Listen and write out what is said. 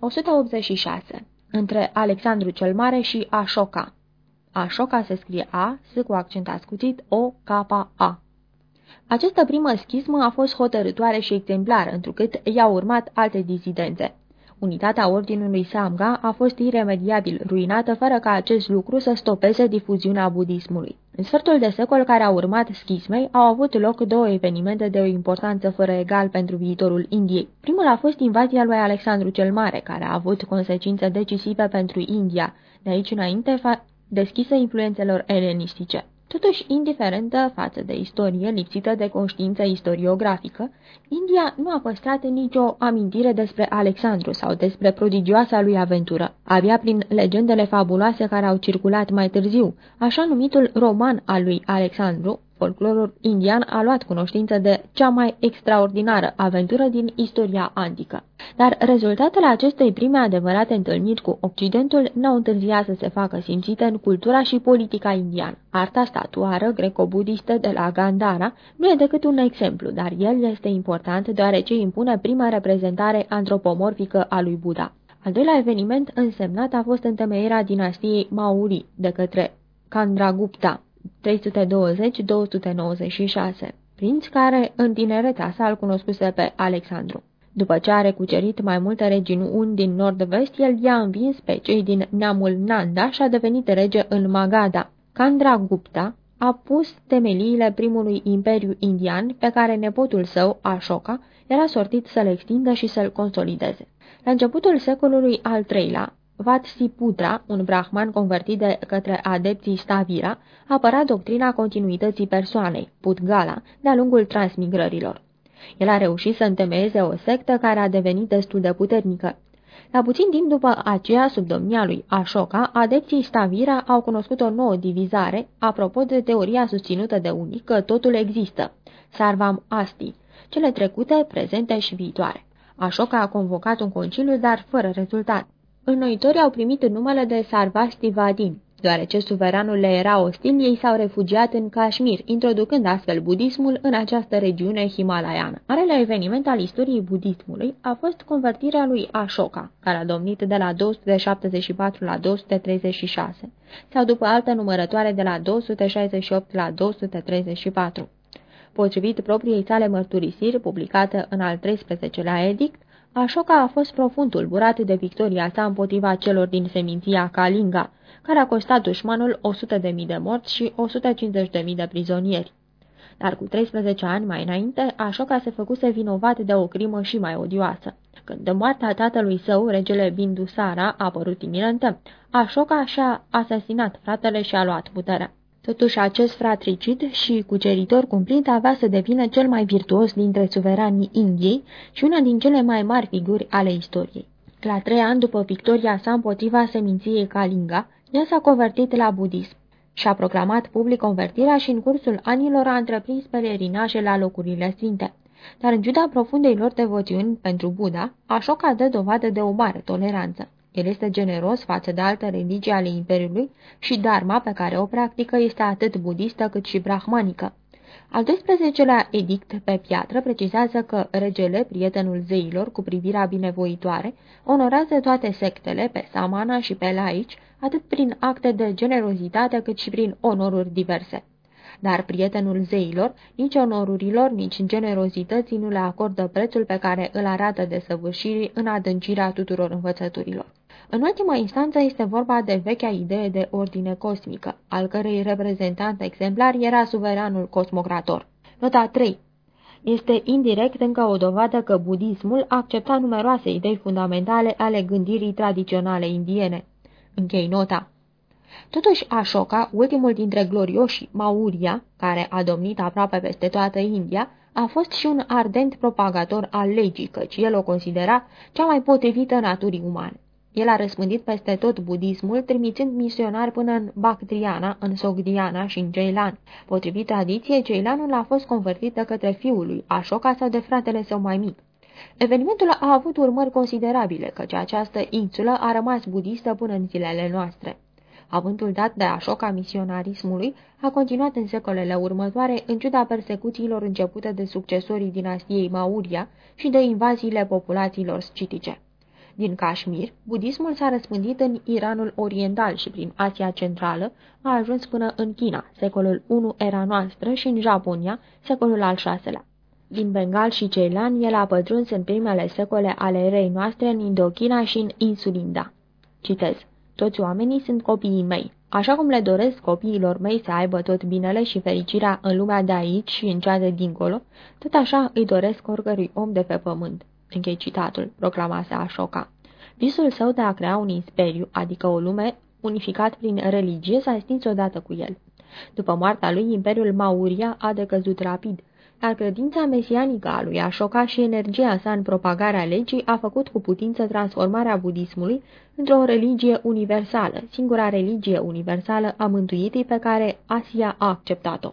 186. Între Alexandru cel Mare și Ashoka Ashoka se scrie A, S cu accent ascuțit, O, K, A. Această primă schismă a fost hotărătoare și exemplară, întrucât i-au urmat alte dizidențe. Unitatea ordinului Samga a fost iremediabil ruinată fără ca acest lucru să stopeze difuziunea budismului. În sfertul de secol care a urmat schismei au avut loc două evenimente de o importanță fără egal pentru viitorul Indiei. Primul a fost invazia lui Alexandru cel Mare, care a avut consecințe decisive pentru India, de aici înainte deschisă influențelor elenistice. Totuși, indiferentă față de istorie, lipsită de conștiință istoriografică, India nu a păstrat nicio amintire despre Alexandru sau despre prodigioasa lui aventură. Abia prin legendele fabuloase care au circulat mai târziu, așa numitul roman al lui Alexandru, folclorul indian a luat cunoștință de cea mai extraordinară aventură din istoria antică. Dar rezultatele acestei prime adevărate întâlniri cu Occidentul n-au întârziat să se facă simțite în cultura și politica indiană. Arta statuară greco-budistă de la Gandhara nu e decât un exemplu, dar el este important deoarece impune prima reprezentare antropomorfică a lui Buddha. Al doilea eveniment însemnat a fost întemeierea dinastiei Mauri de către Chandragupta, 320-296, prinț care în tineretea sa îl cunoscuse pe Alexandru. După ce a recucerit mai multe regiuni din nord-vest, el i-a învins pe cei din neamul Nanda și a devenit rege în Magadha. Gupta a pus temeliile primului imperiu indian pe care nepotul său, Ashoka, era sortit să-l extindă și să-l consolideze. La începutul secolului al III-lea, Vatsiputra, un brahman convertit de către adepții Stavira, apăra doctrina continuității persoanei, Putgala, de-a lungul transmigrărilor. El a reușit să întemeieze o sectă care a devenit destul de puternică. La puțin timp după aceea, sub domnia lui Ashoka, adepții Stavira au cunoscut o nouă divizare, apropo de teoria susținută de unii că totul există, Sarvam Asti, cele trecute, prezente și viitoare. Ashoka a convocat un conciliu, dar fără rezultat. Înnoitorii au primit numele de Sarvastivadin. Deoarece suveranul le era ostil, ei s-au refugiat în Kashmir, introducând astfel budismul în această regiune himalaiană. Marele eveniment al istoriei budismului a fost convertirea lui Ashoka, care a domnit de la 274 la 236, sau după altă numărătoare de la 268 la 234. Potrivit propriei sale mărturisiri, publicată în al 13-lea edict, Ashoka a fost profund tulburat de victoria sa împotriva celor din seminția Kalinga, care a costat dușmanul 100.000 de morți și 150.000 de prizonieri. Dar cu 13 ani mai înainte, Ashoka se făcuse vinovat de o crimă și mai odioasă. Când de moartea tatălui său, regele Bindusara, a apărut imirentă, Ashoka și-a asasinat fratele și a luat puterea. Totuși, acest fratricid și cuceritor cumplit avea să devină cel mai virtuos dintre suveranii Indiei și una din cele mai mari figuri ale istoriei. La trei ani după victoria sa împotriva seminției Kalinga, ea s-a convertit la budism și a proclamat public convertirea și în cursul anilor a întreprins pelerinaje la locurile sfinte. Dar în ciuda profundei lor devoțiuni pentru Buddha, Ashoka dă dovadă de o mare toleranță. El este generos față de alte religii ale Imperiului și Dharma pe care o practică este atât budistă cât și brahmanică. Al 12-lea edict pe piatră precizează că regele, prietenul zeilor cu privirea binevoitoare, onorează toate sectele pe samana și pe laici, atât prin acte de generozitate cât și prin onoruri diverse. Dar prietenul zeilor, nici onorurilor, nici generozității nu le acordă prețul pe care îl arată de săvârșirii în adâncirea tuturor învățăturilor. În ultima instanță este vorba de vechea idee de ordine cosmică, al cărei reprezentant exemplar era suveranul cosmocrator. Nota 3 este indirect încă o dovadă că budismul accepta numeroase idei fundamentale ale gândirii tradiționale indiene. Închei nota. Totuși, Ashoka, ultimul dintre glorioși Mauria, care a domnit aproape peste toată India, a fost și un ardent propagator al legii, căci el o considera cea mai potrivită naturii umane. El a răspândit peste tot budismul, trimițând misionari până în Bactriana, în Sogdiana și în Ceilan. Potrivit tradiției, Ceilanul a fost convertit de către fiul lui Ashoka sau de fratele său mai mic. Evenimentul a avut urmări considerabile, căci această insulă a rămas budistă până în zilele noastre. Avântul dat de Ashoka misionarismului a continuat în secolele următoare, în ciuda persecuțiilor începute de succesorii dinastiei Mauria și de invaziile populațiilor scitice. Din Kashmir, budismul s-a răspândit în Iranul Oriental și prin Asia Centrală a ajuns până în China, secolul I era noastră, și în Japonia, secolul al VI-lea. Din Bengal și Ceilan, el a pătruns în primele secole ale erei noastre în Indochina și în Insulinda. Citez. Toți oamenii sunt copiii mei. Așa cum le doresc copiilor mei să aibă tot binele și fericirea în lumea de aici și în cea de dincolo, tot așa îi doresc oricărui om de pe pământ. Închei citatul, proclamase Ashoka. Visul său de a crea un imperiu, adică o lume unificat prin religie, s-a stins odată cu el. După moartea lui, imperiul Mauria a decăzut rapid, dar credința mesianică a lui Ashoka și energia sa în propagarea legii a făcut cu putință transformarea budismului într-o religie universală, singura religie universală a mântuirii pe care Asia a acceptat-o.